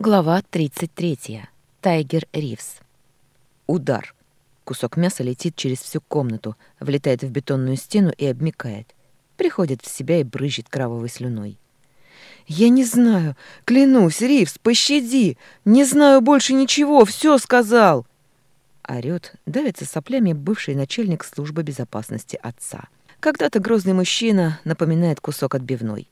Глава 33. Тайгер Ривз. Удар. Кусок мяса летит через всю комнату, влетает в бетонную стену и обмикает. Приходит в себя и брызжет кровавой слюной. «Я не знаю. Клянусь, Ривз, пощади! Не знаю больше ничего, все сказал!» Орёт, давится соплями бывший начальник службы безопасности отца. Когда-то грозный мужчина напоминает кусок отбивной.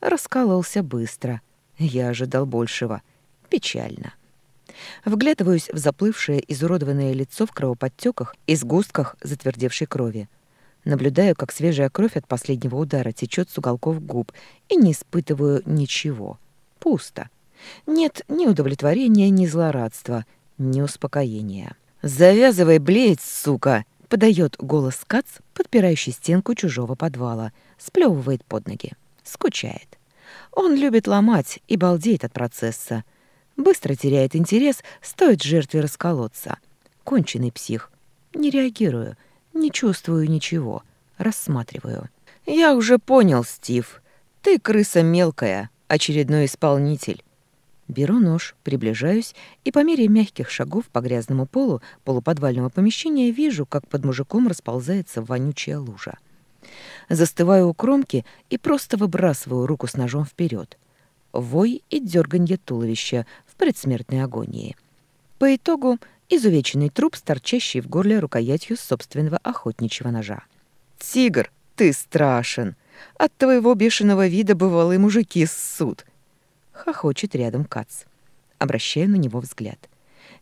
Раскололся быстро. Я ожидал большего — Печально. Вглядываюсь в заплывшее, изуродованное лицо в кровоподтеках и сгустках затвердевшей крови. Наблюдаю, как свежая кровь от последнего удара течет с уголков губ, и не испытываю ничего. Пусто. Нет ни удовлетворения, ни злорадства, ни успокоения. «Завязывай блеять, сука!» — подает голос Кац, подпирающий стенку чужого подвала, сплевывает под ноги. Скучает. Он любит ломать и балдеет от процесса — Быстро теряет интерес, стоит жертве расколоться. Конченый псих. Не реагирую, не чувствую ничего, рассматриваю. «Я уже понял, Стив. Ты крыса мелкая, очередной исполнитель». Беру нож, приближаюсь и по мере мягких шагов по грязному полу полуподвального помещения вижу, как под мужиком расползается вонючая лужа. Застываю у кромки и просто выбрасываю руку с ножом вперед. Вой и дерганье туловища, предсмертной агонии. По итогу изувеченный труп, торчащий в горле рукоятью собственного охотничьего ножа. «Тигр, ты страшен! От твоего бешеного вида бывалые мужики ссут!» Хохочет рядом Кац. Обращаю на него взгляд.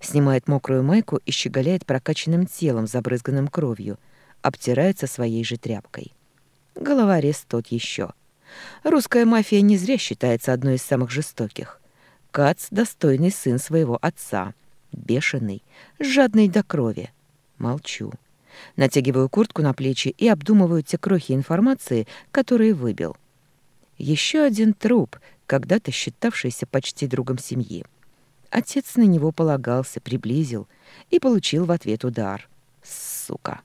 Снимает мокрую майку и щеголяет прокачанным телом, забрызганным кровью, обтирается своей же тряпкой. Головорез тот еще. Русская мафия не зря считается одной из самых жестоких. Кац — достойный сын своего отца. Бешеный, жадный до крови. Молчу. Натягиваю куртку на плечи и обдумываю те крохи информации, которые выбил. Еще один труп, когда-то считавшийся почти другом семьи. Отец на него полагался, приблизил и получил в ответ удар. Сука.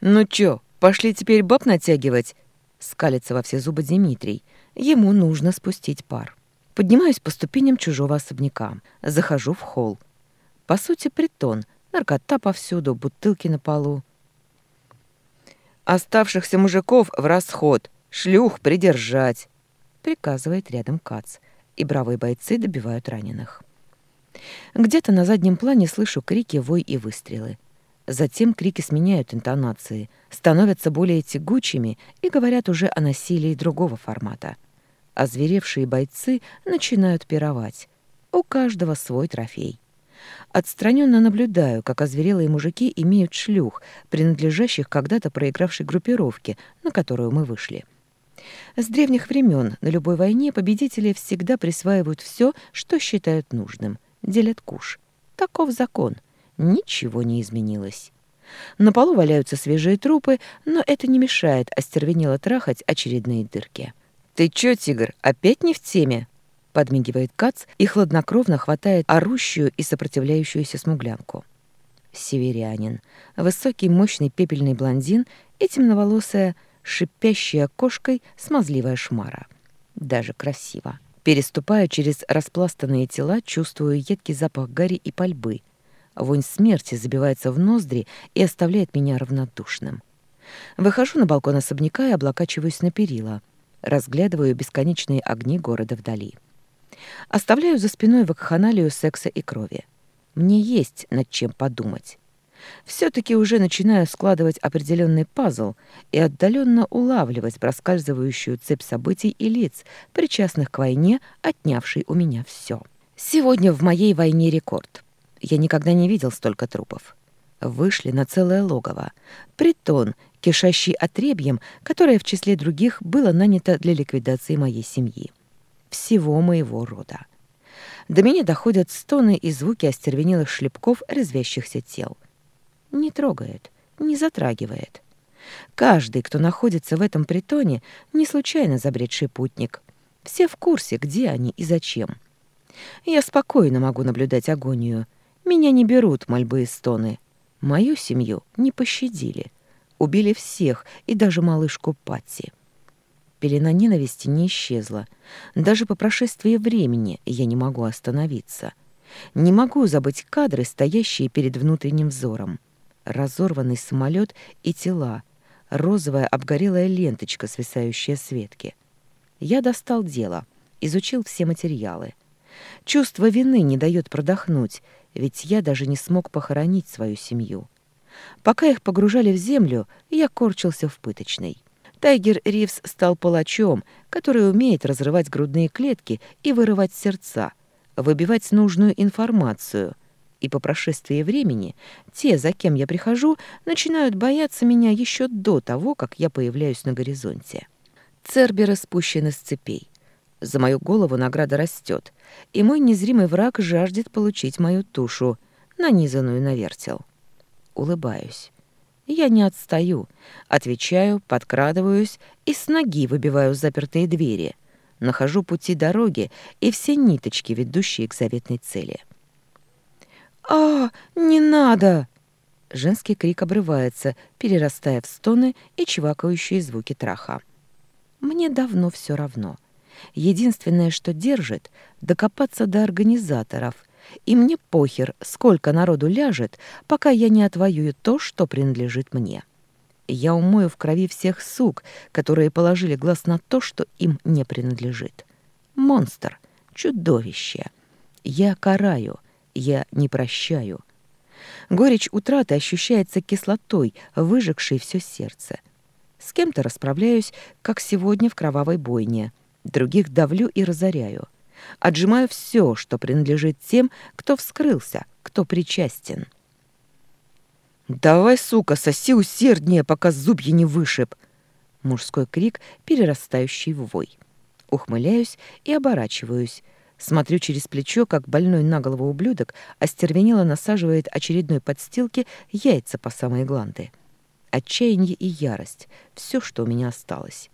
«Ну чё, пошли теперь баб натягивать?» Скалится во все зубы Дмитрий. Ему нужно спустить пар. Поднимаюсь по ступеням чужого особняка. Захожу в холл. По сути, притон. Наркота повсюду, бутылки на полу. «Оставшихся мужиков в расход. Шлюх придержать!» Приказывает рядом Кац. И бравые бойцы добивают раненых. Где-то на заднем плане слышу крики, вой и выстрелы. Затем крики сменяют интонации, становятся более тягучими и говорят уже о насилии другого формата — Озверевшие бойцы начинают пировать. У каждого свой трофей. Отстраненно наблюдаю, как озверелые мужики имеют шлюх, принадлежащих когда-то проигравшей группировке, на которую мы вышли. С древних времен на любой войне победители всегда присваивают все, что считают нужным, делят куш. Таков закон. Ничего не изменилось. На полу валяются свежие трупы, но это не мешает остервенело трахать очередные дырки. «Ты чё, тигр, опять не в теме?» Подмигивает Кац и хладнокровно хватает орущую и сопротивляющуюся смуглянку. Северянин. Высокий, мощный пепельный блондин и темноволосая, шипящая кошкой смазливая шмара. Даже красиво. Переступая через распластанные тела, чувствую едкий запах гари и пальбы. Вонь смерти забивается в ноздри и оставляет меня равнодушным. Выхожу на балкон особняка и облокачиваюсь на перила — разглядываю бесконечные огни города вдали. Оставляю за спиной вакханалию секса и крови. Мне есть над чем подумать. Все-таки уже начинаю складывать определенный пазл и отдаленно улавливать проскальзывающую цепь событий и лиц, причастных к войне, отнявшей у меня все. Сегодня в моей войне рекорд. Я никогда не видел столько трупов. Вышли на целое логово. Притон, кишащий отребьем, которое в числе других было нанято для ликвидации моей семьи. Всего моего рода. До меня доходят стоны и звуки остервенелых шлепков резвящихся тел. Не трогает, не затрагивает. Каждый, кто находится в этом притоне, не случайно забредший путник. Все в курсе, где они и зачем. Я спокойно могу наблюдать агонию. Меня не берут мольбы и стоны. Мою семью не пощадили. Убили всех, и даже малышку Патти. Пелена ненависти не исчезла. Даже по прошествии времени я не могу остановиться. Не могу забыть кадры, стоящие перед внутренним взором. Разорванный самолет и тела, розовая обгорелая ленточка, свисающая с ветки. Я достал дело, изучил все материалы. Чувство вины не дает продохнуть, ведь я даже не смог похоронить свою семью. Пока их погружали в землю, я корчился в пыточной. Тайгер Ривз стал палачом, который умеет разрывать грудные клетки и вырывать сердца, выбивать нужную информацию. И по прошествии времени те, за кем я прихожу, начинают бояться меня еще до того, как я появляюсь на горизонте. Церберы спущены с цепей. За мою голову награда растет, и мой незримый враг жаждет получить мою тушу, нанизанную на вертел. Улыбаюсь. Я не отстаю, отвечаю, подкрадываюсь и с ноги выбиваю запертые двери, нахожу пути дороги и все ниточки, ведущие к заветной цели. «А, не надо!» Женский крик обрывается, перерастая в стоны и чвакающие звуки траха. Мне давно все равно. Единственное, что держит — докопаться до организаторов — и мне похер, сколько народу ляжет, пока я не отвоюю то, что принадлежит мне. Я умою в крови всех сук, которые положили глаз на то, что им не принадлежит. Монстр, чудовище. Я караю, я не прощаю. Горечь утраты ощущается кислотой, выжегшей все сердце. С кем-то расправляюсь, как сегодня в кровавой бойне. Других давлю и разоряю. Отжимаю все, что принадлежит тем, кто вскрылся, кто причастен. «Давай, сука, соси усерднее, пока зубья не вышиб!» Мужской крик, перерастающий в вой. Ухмыляюсь и оборачиваюсь. Смотрю через плечо, как больной на голову ублюдок остервенело насаживает очередной подстилки яйца по самые гланды. Отчаяние и ярость — все, что у меня осталось.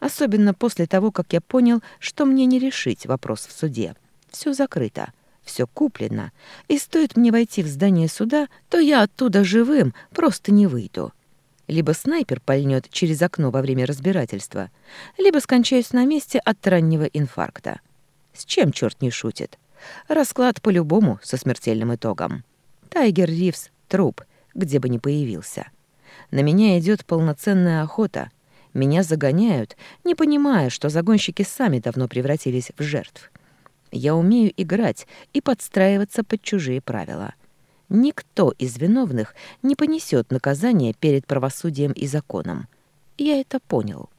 Особенно после того, как я понял, что мне не решить вопрос в суде. Все закрыто, все куплено, и стоит мне войти в здание суда, то я оттуда живым просто не выйду. Либо снайпер пальнет через окно во время разбирательства, либо скончаюсь на месте от раннего инфаркта. С чем черт не шутит? Расклад по-любому со смертельным итогом. Тайгер Ривз — труп, где бы ни появился. На меня идет полноценная охота, меня загоняют, не понимая, что загонщики сами давно превратились в жертв. Я умею играть и подстраиваться под чужие правила. Никто из виновных не понесет наказание перед правосудием и законом. Я это понял.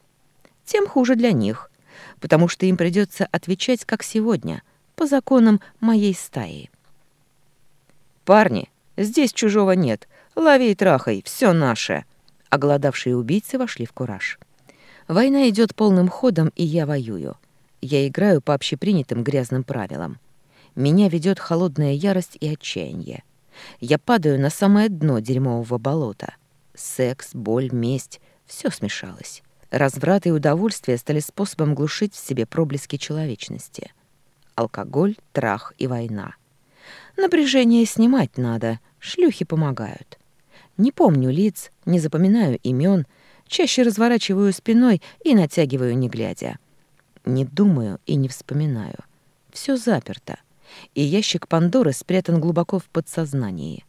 Тем хуже для них, потому что им придется отвечать, как сегодня, по законам моей стаи. «Парни, здесь чужого нет. Лови и трахай, все наше!» Оголодавшие убийцы вошли в кураж. Война идет полным ходом, и я воюю. Я играю по общепринятым грязным правилам. Меня ведет холодная ярость и отчаяние. Я падаю на самое дно дерьмового болота. Секс, боль, месть — все смешалось. Разврат и удовольствие стали способом глушить в себе проблески человечности. Алкоголь, трах и война. Напряжение снимать надо, шлюхи помогают. Не помню лиц, не запоминаю имен, Чаще разворачиваю спиной и натягиваю, не глядя. Не думаю и не вспоминаю. Все заперто, и ящик Пандоры спрятан глубоко в подсознании.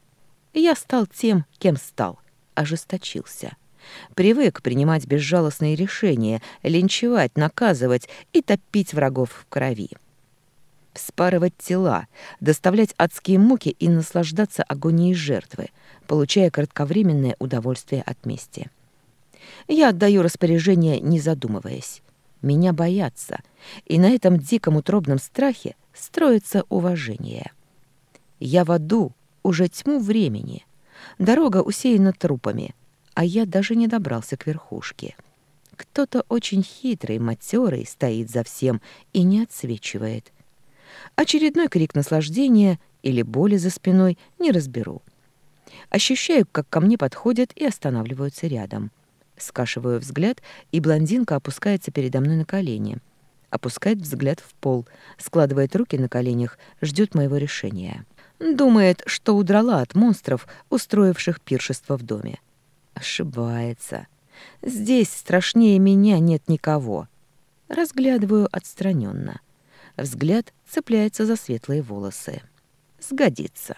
Я стал тем, кем стал, ожесточился. Привык принимать безжалостные решения, линчевать, наказывать и топить врагов в крови. Спарывать тела, доставлять адские муки и наслаждаться агонией жертвы, получая кратковременное удовольствие от мести. Я отдаю распоряжение, не задумываясь. Меня боятся, и на этом диком утробном страхе строится уважение. Я в аду уже тьму времени. Дорога усеяна трупами, а я даже не добрался к верхушке. Кто-то очень хитрый, матерый стоит за всем и не отсвечивает. Очередной крик наслаждения или боли за спиной не разберу. Ощущаю, как ко мне подходят и останавливаются рядом. Скашиваю взгляд, и блондинка опускается передо мной на колени. Опускает взгляд в пол, складывает руки на коленях, ждет моего решения. Думает, что удрала от монстров, устроивших пиршество в доме. Ошибается. Здесь страшнее меня нет никого. Разглядываю отстраненно. Взгляд цепляется за светлые волосы. Сгодится.